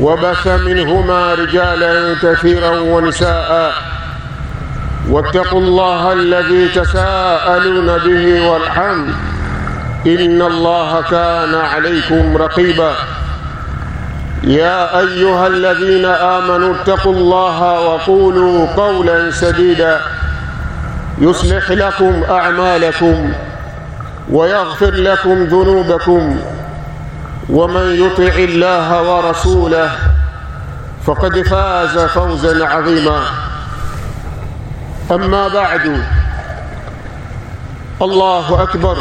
وبث منهما رجالا كثيرا ونساء. واتقوا الله الذي تساءلون به والحمد. إن الله كان عليكم رقيبا. يا أيها الذين آمنوا اتقوا الله وقولوا قولا سديدا. يصلح لكم أعمالكم ويغفر لكم ذنوبكم. ومن يطع الله ورسوله فقد فاز فوزا عظيما. أما بعد الله أكبر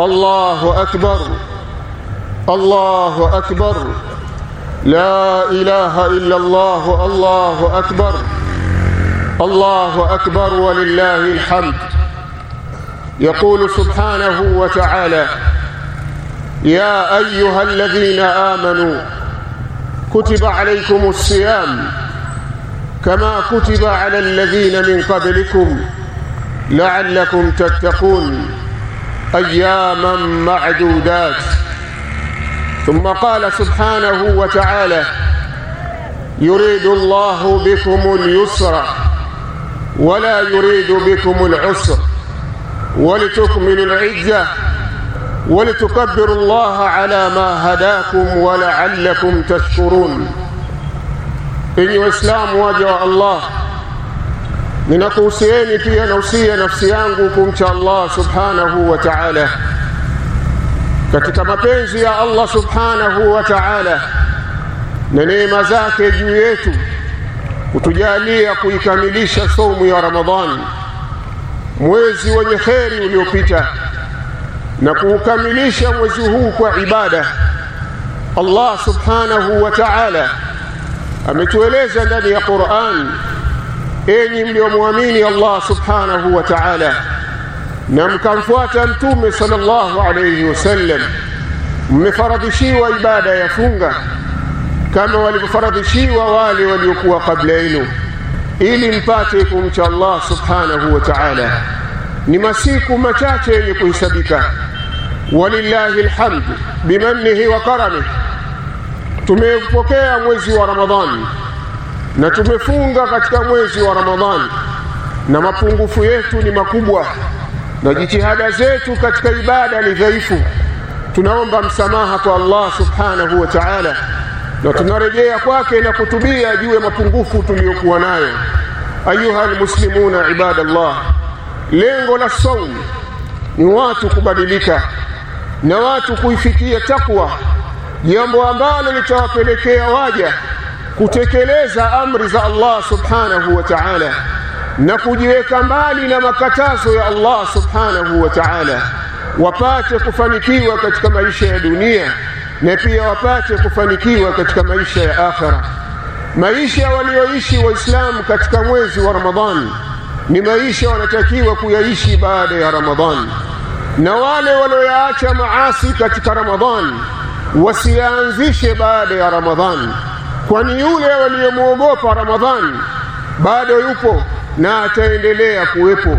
الله أكبر الله أكبر. لا إله إلا الله الله أكبر الله أكبر ولله الحمد. يقول سبحانه وتعالى يا أيها الذين آمنوا كتب عليكم الصيام كما كتب على الذين من قبلكم لعلكم تتقون أياما معدودات. ثم قال سبحانه وتعالى يريد الله بكم اليسر ولا يريد بكم العسر ولتكملوا العده ولتكبروا الله على ما هداكم ولعلكم تشكرون enyi waislamu waja wa allah ninakuhusieni pia nausia nafsi yangu kumcha allah subhanahu wa taala katika mapenzi ya allah subhanahu wa taala na neema zake juu yetu kutujalia kuikamilisha saumu ya ramadhani mwezi wenye kheri uliopita na kuukamilisha mwezi huu kwa ibada allah subhanahu wa taala ametueleza ndani ya quran enyi mliomwamini allah subhanahu wa taala na mkamfuata mtume sal llahu alaihi wasallam mmefaradhishiwa ibada ya funga kama walivyofaradhishiwa wale waliokuwa kabla yenu ili mpate kumcha allah subhanahu wa taala ni masiku machache yenye kuhesabika walillahi alhamdu bimannihi wa karami tumepokea mwezi wa ramadhani na tumefunga katika mwezi wa ramadhani na mapungufu yetu ni makubwa na jitihada zetu katika ibada ni dhaifu. Tunaomba msamaha kwa allah subhanahu wa taala na tunarejea kwake na kutubia juu ya mapungufu tuliyokuwa nayo. Ayuha almuslimuna ibadallah lengo la saum ni watu kubadilika na watu kuifikia takwa jambo ambalo litawapelekea waja kutekeleza amri za allah subhanahu wa taala na kujiweka mbali na makatazo ya allah subhanahu wa taala wapate kufanikiwa katika maisha ya dunia na pia wapate kufanikiwa katika maisha ya akhera. Maisha walioishi waislamu katika mwezi wa ramadhani ni maisha wanatakiwa kuyaishi baada ya ramadhani na wale walioyaacha maasi katika ramadhani wasiyaanzishe baada ya ramadhani kwani yule waliyemwogopa ramadhani bado yupo na ataendelea kuwepo.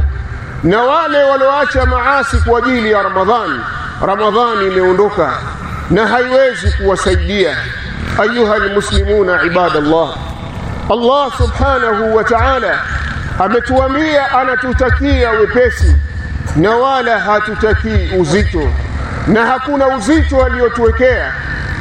Na wale walioacha maasi kwa ajili ya ramadhani ramadhani imeondoka. Na haiwezi kuwasaidia. Ayuha lmuslimuna ibadallah. Allah subhanahu wa taala ametuambia anatutakia wepesi na wala hatutakii uzito na hakuna uzito aliotuwekea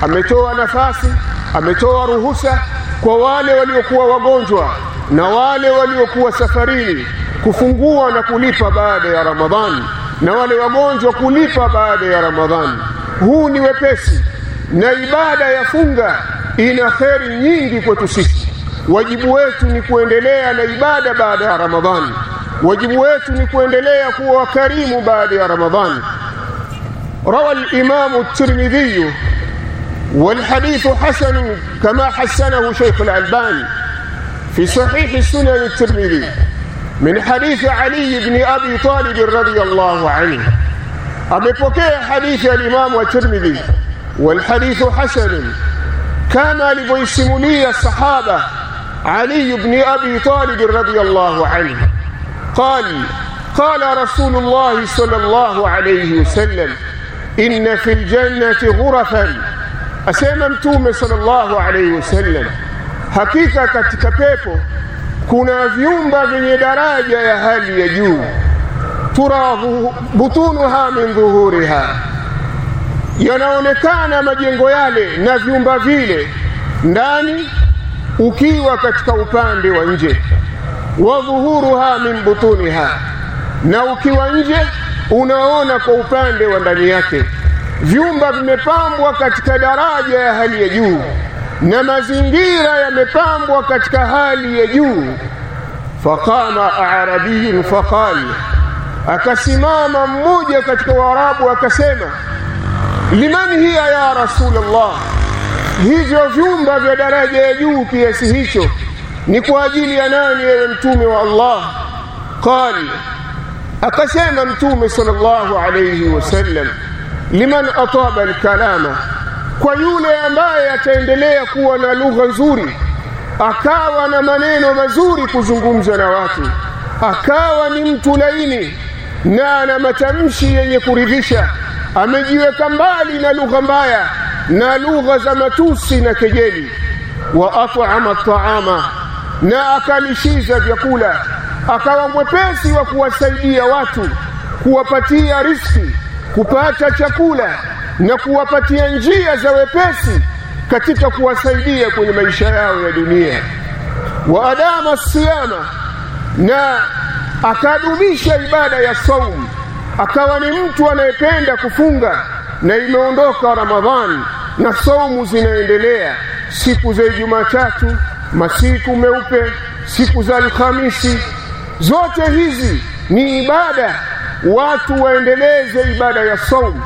ametoa nafasi ametoa ruhusa kwa wale waliokuwa wagonjwa na wale waliokuwa safarini kufungua na kulipa baada ya Ramadhani, na wale wagonjwa kulipa baada ya Ramadhani. Huu ni wepesi, na ibada ya funga ina kheri nyingi kwetu sisi. Wajibu wetu ni kuendelea na ibada baada ya Ramadhani. Wajibu wetu ni kuendelea kuwa wakarimu baada ya Ramadhani. روى الإمام الترمذي والحديث حسن كما حسنه شيخ الألباني في صحيح سنن الترمذي من حديث علي بن أبي طالب رضي الله عنه amepokea hadithi ya Imamu wa Tirmidhi walhadithu hasanun kama alivyoisimulia sahaba علي بن أبي طالب رضي الله عنه قال قال رسول الله صلى الله عليه وسلم إن في الجنة غرفا. أسيمم توم صلى الله عليه وسلم. حقيقة كتكبيبه كنا في يومبا من دراجة يا هل يجو. ترى بطونها من ظهورها. ينونكان مجنغو يالي نفي يومبا فيلي ناني؟ Ukiwa katika upande wa nje, wa dhuhuruha min butuniha, na ukiwa nje unaona kwa upande wa ndani yake. Vyumba vimepambwa katika daraja ya hali ya juu na mazingira yamepambwa katika hali ya juu. Faqama arabiyun faqal akasimama mmoja katika Waarabu akasema, liman hiya ya Rasulullah, hivyo vyumba vya daraja ya juu kiasi hicho ni kwa ajili ya nani, yeye mtume wa Allah? Qal, akasema mtume sallallahu alayhi wasallam, liman ataba alkalama, kwa yule ambaye ataendelea kuwa na lugha nzuri, akawa na maneno mazuri kuzungumza na watu, akawa ni mtu laini na ana matamshi yenye kuridhisha, amejiweka mbali na lugha mbaya na lugha za matusi na kejeli. Wa at'ama at'ama na akalishiza vyakula, akawa mwepesi wa kuwasaidia watu, kuwapatia riski, kupata chakula na kuwapatia njia za wepesi katika kuwasaidia kwenye maisha yao ya dunia. Wa adama siyama, na akadumisha ibada ya saumu, akawa ni mtu anayependa kufunga, na imeondoka Ramadhani na saumu zinaendelea, siku za Jumatatu, masiku meupe, siku za Alhamisi, zote hizi ni ibada. Watu waendeleze ibada ya saumu.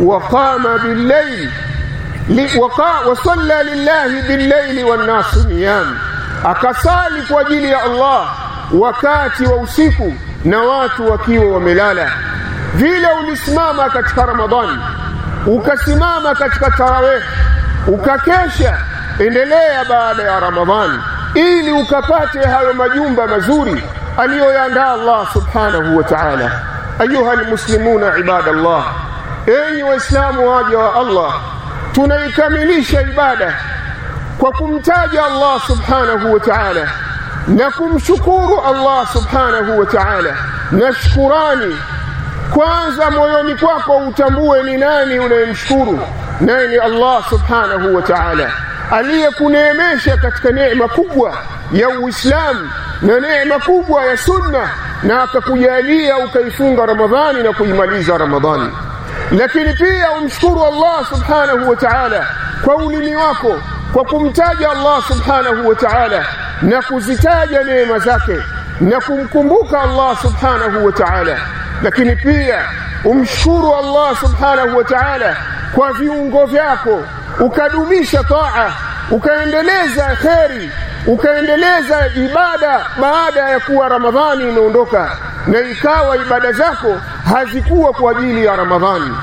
Waqama billaili wasalla lillahi billaili wannasu niyam, akasali kwa ajili ya Allah wakati wa usiku na watu wakiwa wamelala. Vile ulisimama katika Ramadhani, ukasimama katika tarawih, ukakesha, endelea baada ya Ramadhani ili ukapate hayo majumba mazuri aliyoyaandaa Allah subhanahu wa ta'ala. Ayuha almuslimuna ibadallah, enyi Waislamu waja wa Allah, tunaikamilisha ibada kwa kumtaja Allah subhanahu wa ta'ala na kumshukuru Allah subhanahu wa ta'ala, na shukurani kwanza moyoni kwako utambue ni nani unayemshukuru, naye ni Allah subhanahu wa ta'ala aliyekuneemesha katika neema kubwa ya Uislamu na neema kubwa ya Sunna, na akakujalia ukaifunga Ramadhani na kuimaliza Ramadhani. Lakini pia umshukuru Allah subhanahu wa ta'ala kwa ulimi wako kwa kumtaja Allah subhanahu wa ta'ala na kuzitaja neema zake na kumkumbuka Allah subhanahu wa ta'ala. Lakini pia umshukuru Allah subhanahu wa ta'ala kwa viungo vyako, ukadumisha taa, ukaendeleza kheri, ukaendeleza ibada baada ya kuwa Ramadhani imeondoka, na ikawa ibada zako hazikuwa kwa ajili ya Ramadhani.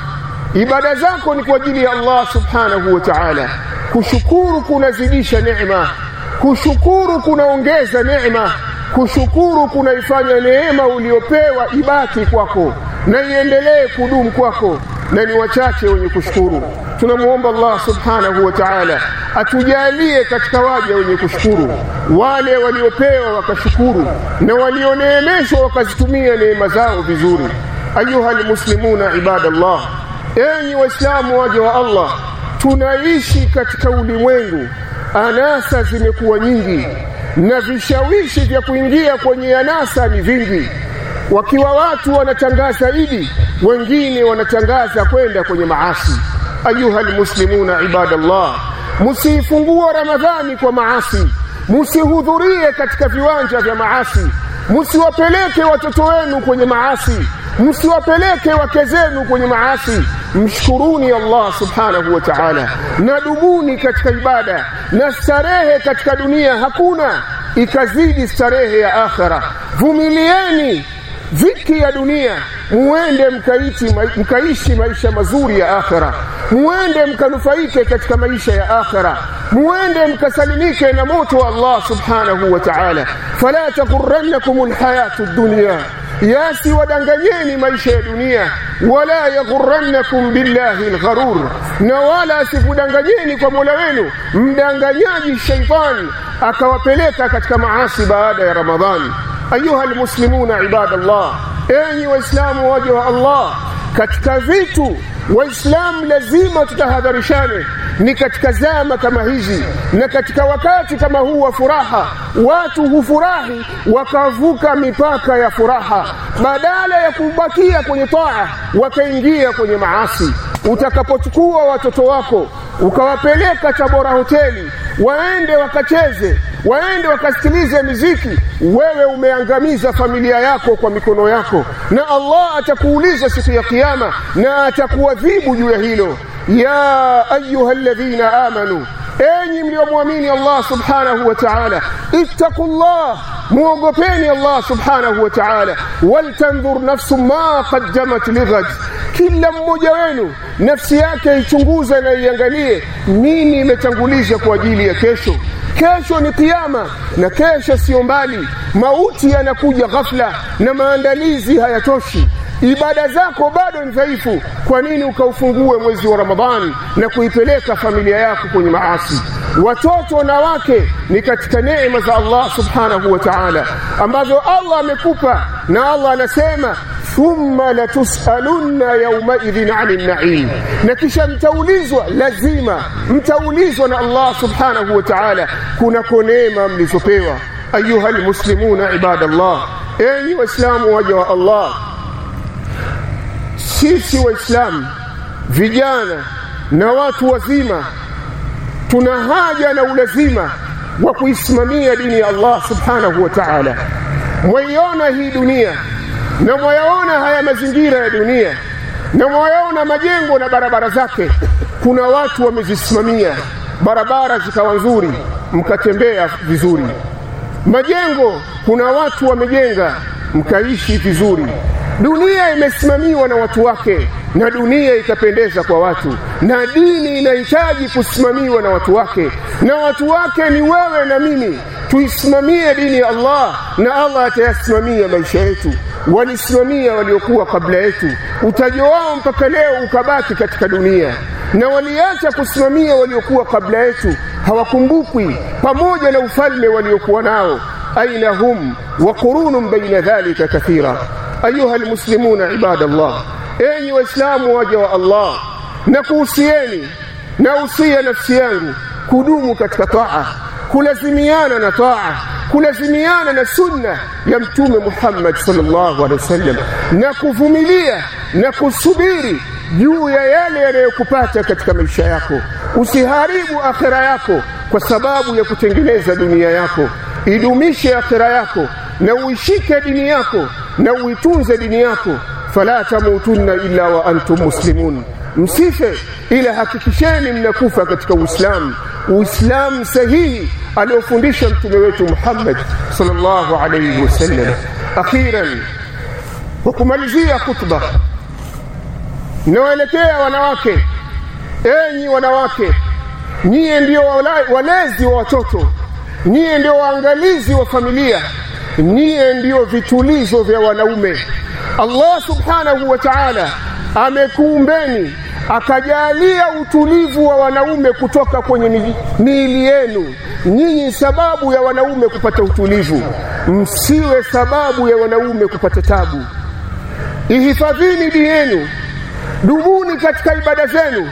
Ibada zako ni kwa ajili ya Allah subhanahu wa ta'ala. Kushukuru kunazidisha neema, kushukuru kunaongeza neema, kushukuru kunaifanya neema uliopewa ibaki kwako na iendelee kudumu kwako, na ni wachache wenye kushukuru. Tunamwomba Allah subhanahu wa ta'ala atujalie katika waja wenye kushukuru, wale waliopewa wakashukuru, na walioneemeshwa wakazitumia neema zao vizuri. Ayuha almuslimuna ibadallah, enyi Waislamu waja wa Allah, tunaishi katika ulimwengu, anasa zimekuwa nyingi, na vishawishi vya kuingia kwenye anasa ni vingi. Wakiwa watu wanatangaza idi wengine wanatangaza kwenda kwenye maasi. Ayuha lmuslimuna ibadallah musiifungua ramadhani kwa maasi musihudhurie katika viwanja vya maasi musiwapeleke watoto wenu kwenye maasi msiwapeleke wake zenu kwenye maasi. Mshukuruni allah subhanahu wa taala. Na dubuni katika ibada. Na starehe katika dunia hakuna. Ikazidi starehe ya akhera. Vumilieni dhiki ya dunia. Muende mkaiti, mkaishi maisha mazuri ya akhera. Muende mkanufaike katika maisha ya akhera. Muende mkasalimike na moto wa allah subhanahu wa taala. Fala taghurrannakum lhayatu dunya yasi wadanganyeni maisha ya dunia. Wala yaghurannakum billahi lgharur na wala asikudanganyeni kwa mola wenu mdanganyaji sheitani akawapeleka katika maasi baada ya ramadhani ayuha lmuslimuna ibadallah. Enyi waislamu waja wa allah katika vitu waislamu lazima tutahadharishane. Ni katika zama kama hizi na katika wakati kama huu wa furaha watu hufurahi wakavuka mipaka ya furaha. Badala ya kubakia kwenye taa wakaingia kwenye maasi. Utakapochukua watoto wako ukawapeleka tabora hoteli waende wakacheze waende wakasikilize miziki. Wewe umeangamiza familia yako kwa mikono yako. Na allah atakuuliza siku ya kiama na atakuadhibu juu ya hilo. Ya ayuha ladhina amanu enyi mliomwamini allah subhanahu wa taala ittaqullah muogopeni allah subhanahu wa taala. Waltanzur nafsu ma qaddamat lighad kila mmoja wenu nafsi yake ichunguze na iangalie nini imetanguliza kwa ajili ya kesho. Kesho ni kiyama na kesho sio mbali. Mauti yanakuja ghafla na maandalizi hayatoshi ibada zako bado ni dhaifu. Kwa nini ukaufungue mwezi wa ramadhani na kuipeleka familia yako kwenye maasi? Watoto na wake ni katika neema za allah subhanahu wa taala ambazo allah amekupa na allah anasema thumma latusalunna yaumaidhin ani naim. Na kisha mtaulizwa lazima mtaulizwa na allah subhanahu wa taala kunako neema mlizopewa. Ayuha almuslimuna ibadallah. Enyi waislamu waja wa allah sisi waislamu vijana na watu wazima tuna haja na ulazima wa kuisimamia dini ya allah subhanahu wa taala. Mwaiona hii dunia na mwayaona haya mazingira ya dunia na mwayaona majengo na barabara zake kuna watu wamezisimamia. Barabara zikawa nzuri mkatembea vizuri. Majengo kuna watu wamejenga mkaishi vizuri dunia imesimamiwa na watu wake na dunia itapendeza kwa watu na dini inahitaji kusimamiwa na watu wake na watu wake ni wewe na mimi. Tuisimamie dini ya allah na allah atayasimamia maisha yetu. Walisimamia waliokuwa kabla yetu. Utajo wao mpaka leo ukabaki katika dunia. Na waliacha kusimamia waliokuwa kabla yetu. Hawakumbukwi pamoja na ufalme waliokuwa nao. Aina hum wa qurunun baina dhalika kathira ayuha almuslimuna ibadallah enyi waislamu waja wa allah na kuhusieni na usia nafsi yangu kudumu katika taa kulazimiana na taa kulazimiana na sunna ya mtume muhammad sallallahu alehi wasallam na kuvumilia na kusubiri juu ya yale yanayokupata katika maisha yako. Usiharibu akhira yako kwa sababu ya kutengeneza dunia yako. Idumishe akhira yako na uishike dini yako na uitunze dini yako. Fala tamutunna illa wa antum muslimun. Msife ila hakikisheni mnakufa katika uislamu. Uislamu sahihi aliofundisha mtume wetu muhammad sallallahu alayhi wasallam akhiran kwa kumalizia khutba nawaelekea wanawake. Enyi wanawake nyie ndio walezi wa watoto. Nyie ndio waangalizi wa familia nyiye ndio vitulizo vya wanaume. Allah subhanahu wa taala amekuumbeni akajalia utulivu wa wanaume kutoka kwenye miili yenu. Nyinyi sababu ya wanaume kupata utulivu msiwe sababu ya wanaume kupata tabu. Ihifadhini dini yenu dumuni katika ibada zenu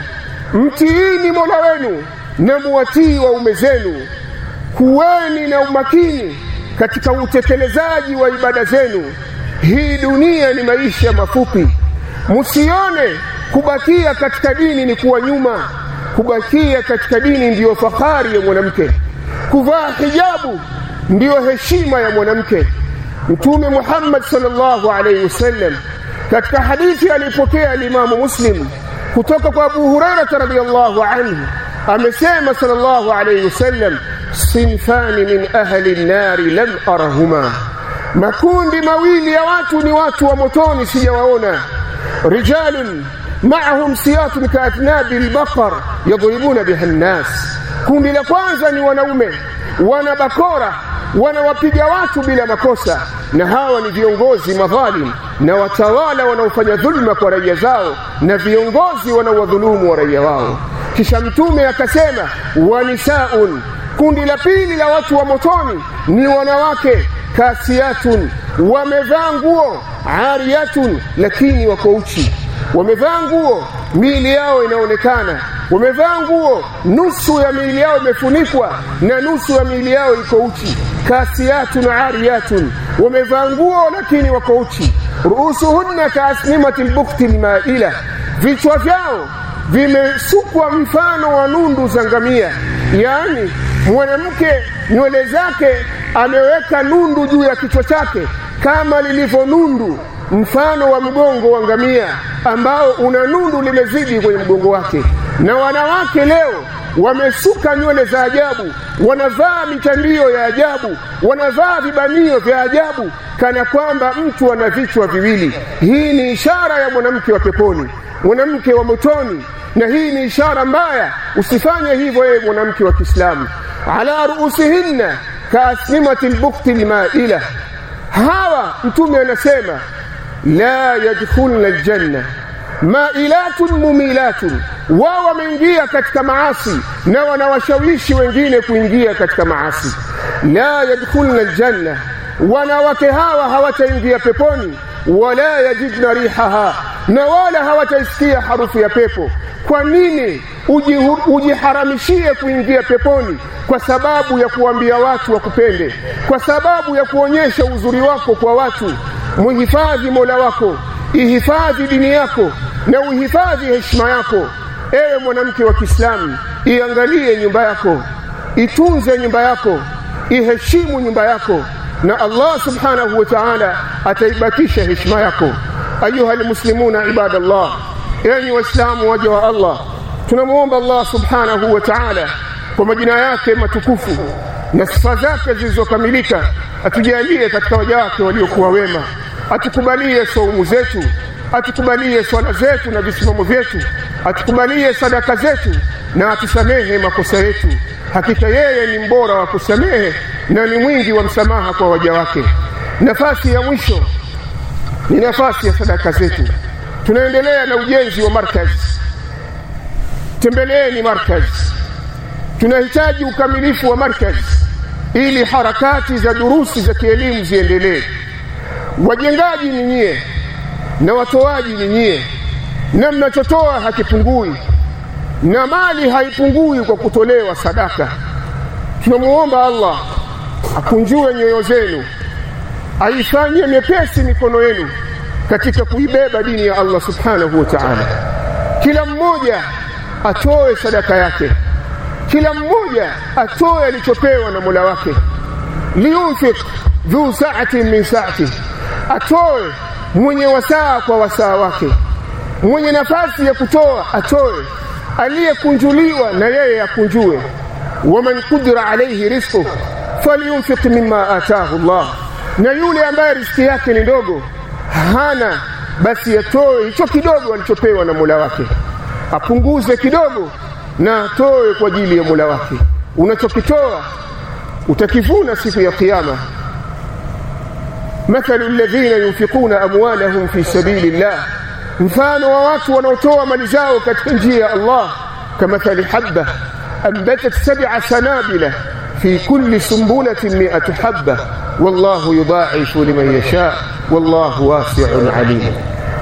mtiini mola wenu na muwatii waume zenu. Kuweni na umakini katika utekelezaji wa ibada zenu. Hii dunia ni maisha mafupi. Msione kubakia katika dini ni kuwa nyuma. Kubakia katika dini ndiyo fahari ya mwanamke. Kuvaa hijabu ndiyo heshima ya mwanamke. Mtume Muhammad sallallahu alaihi wasallam katika hadithi alipokea alimamu Muslim kutoka kwa Abu Hurairah radhiyallahu anhu amesema sallallahu alaihi wasallam صنفان من أهل النار لم أرهما. مكون يا واتو نوات ومتون سيواونا رجال معهم سيات كأثناب البقر يضربون بها الناس. كون لقوانزا ونومة. ونبكورة ونوبيد يوات بلا مكوسة. نهاوا نديونغوزي مظالم. نوتوالى ونوفن ظلمك وريزاو نديونغوزي ونوظلوم وريواو كشمتوم يكسيمة ونساء ونساء kundi la pili la watu wa motoni ni wanawake kasiatun wamevaa nguo ariyatun lakini wako uchi. Wamevaa nguo miili yao inaonekana. Wamevaa nguo nusu ya miili yao imefunikwa na nusu ya miili yao iko uchi. Kasiyatun ariyatun. Wamevaa nguo lakini wako uchi. Ruusuhunna kaasnimati lbukti lmaila vichwa vyao vimesukwa mfano wa nundu za ngamia. Yaani mwanamke nywele zake ameweka nundu juu ya kichwa chake kama lilivyo nundu mfano wa mgongo wa ngamia ambao una nundu limezidi kwenye mgongo wake. Na wanawake leo wamesuka nywele za ajabu wanavaa mitandio ya ajabu wanavaa vibanio vya ajabu kana kwamba mtu ana vichwa viwili. Hii ni ishara ya mwanamke wa peponi mwanamke wa motoni. Na hii ni ishara mbaya usifanye hivyo yeye mwanamke wa Kiislamu ala ruusihinna kaasnimati lbukti lmaila hawa mtume anasema la yadkhulna aljanna mailatun mumilatun wao wameingia katika maasi na wanawashawishi wengine kuingia katika maasi la yadkhulna aljanna wanawake hawa hawataingia peponi wala yajidna rihaha na wala hawataisikia harufu ya pepo. Kwa nini ujiharamishie kuingia peponi? Kwa sababu ya kuambia watu wakupende. Kwa sababu ya kuonyesha uzuri wako kwa watu. Muhifadhi mola wako. Ihifadhi dini yako. Na uhifadhi heshima yako. Ewe mwanamke wa kiislamu iangalie nyumba yako. Itunze nyumba yako. Iheshimu nyumba yako. Na allah subhanahu wa taala ataibakisha heshima yako ayuha المسلمون ibadallah. Enyi waislamu waja wa allah tunamwomba allah subhanahu taala kwa majina yake matukufu na sifa zake zilizokamilika atujalie katika waja wake waliokuwa wema atukubalie saumu zetu atukubalie swala zetu na visimamo vyetu atukubalie sadaka zetu na atusamehe makosa yetu. Hakika yeye ni mbora wa kusamehe na ni mwingi wa msamaha kwa waja wake. Nafasi ya mwisho ni nafasi ya sadaka zetu. Tunaendelea na ujenzi wa markaz. Tembeleeni markaz. Tunahitaji ukamilifu wa markazi ili harakati za durusi za kielimu ziendelee. Wajengaji ni nyie na watoaji ni nyie na mnachotoa hakipungui na mali haipungui kwa kutolewa sadaka. Tunamuomba allah akunjue nyoyo zenu aifanye mepesi mikono yenu katika kuibeba dini ya allah subhanahu wa taala. Kila mmoja atoe sadaka yake. Kila mmoja atoe alichopewa na mola wake. Liyunfik dhu saatin min saati. Atoe mwenye wasaa kwa wasaa wake. Mwenye nafasi ya kutoa atoe. Aliyekunjuliwa na yeye akunjue. Waman qudira alayhi rizquhu falyunfiq mimma ataahu llah na yule ambaye riziki yake ni ndogo hana basi atoe hicho kidogo alichopewa na mola wake apunguze kidogo na atoe kwa ajili ya mola wake unachokitoa utakivuna siku ya kiyama mathalu alladhina yunfiquna amwalahum fi sabili llah mfano wa watu wanaotoa mali zao katika njia ya allah kamathali habba ambatat sab'a sanabila في كل سنبلة مئة حبة. والله يضاعف لمن يشاء. والله واسع عليم.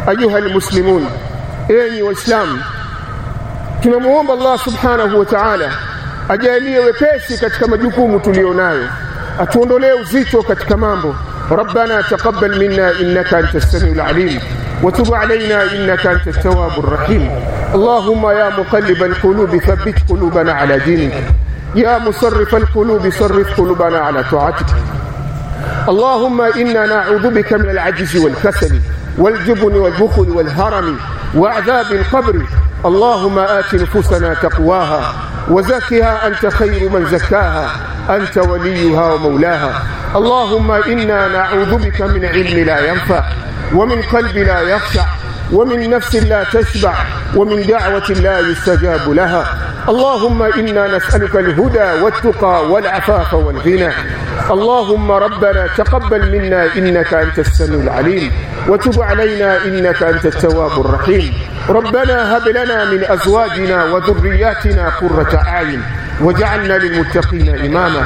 أيها المسلمون إيني وإسلام كما موام الله سبحانه وتعالى أجالي وكاسي كتك مجكوم تليوناي. أتوند لي وزيتو كتك مامبو. ربنا تقبل منا إنك أنت السميع العليم. وتب علينا إنك أنت التواب الرحيم. اللهم يا مقلب القلوب ثبت قلوبنا على دينك. يا مصرف القلوب صرف قلوبنا على طاعتك. اللهم إنا نعوذ بك من العجز والكسل والجبن والبخل والهرم وعذاب القبر. اللهم آت نفوسنا تقواها وزكها أنت خير من زكاها أنت وليها ومولاها. اللهم إنا نعوذ بك من علم لا ينفع ومن قلب لا يخشع ومن نفس لا تشبع ومن دعوة لا يستجاب لها. اللهم إنا نسألك الهدى والتقى والعفاف والغنى. اللهم ربنا تقبل منا إنك أنت السميع العليم. وتب علينا إنك أنت التواب الرحيم. ربنا هب لنا من أزواجنا وذرياتنا قرة أعين. وجعلنا للمتقين إماما.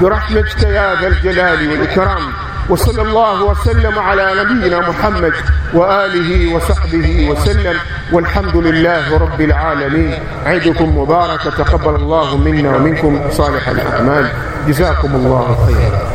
برحمتك يا ذا الجلال والإكرام. وصلى الله وسلم على نبينا محمد وآله وصحبه وسلم والحمد لله رب العالمين. عيدكم مبارك تقبل الله منا ومنكم صالح الأعمال. جزاكم الله خيرا.